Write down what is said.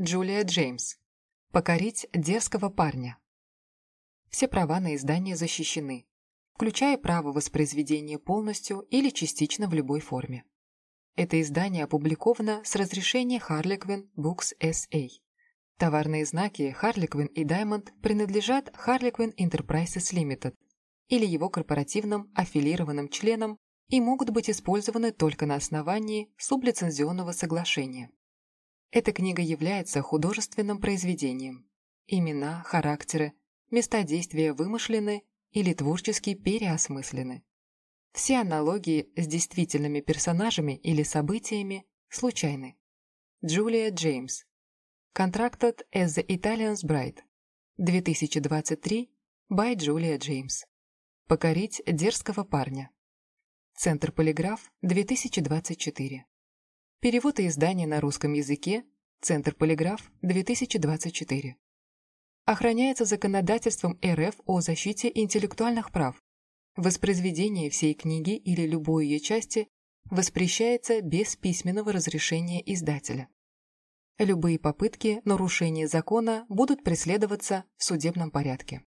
Джулия Джеймс. Покорить дерзкого парня. Все права на издание защищены, включая право воспроизведения полностью или частично в любой форме. Это издание опубликовано с разрешения Harlequin Books SA. Товарные знаки Harlequin и Diamond принадлежат Harlequin Enterprises Limited или его корпоративным аффилированным членам и могут быть использованы только на основании сублицензионного соглашения. Эта книга является художественным произведением. Имена, характеры, места действия вымышлены или творчески переосмыслены. Все аналогии с действительными персонажами или событиями случайны. Джулия Джеймс. Contracted as the Italian's Bride. 2023 by Джулия Джеймс. Покорить дерзкого парня. Центр Полиграф, 2024. Перевод и издание на русском языке. Центр Полиграф, 2024. Охраняется законодательством РФ о защите интеллектуальных прав. Воспроизведение всей книги или любой ее части воспрещается без письменного разрешения издателя. Любые попытки нарушения закона будут преследоваться в судебном порядке.